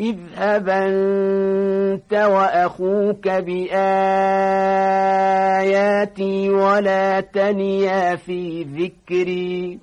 اذهب أنت وأخوك بآياتي ولا تنيا في ذكري.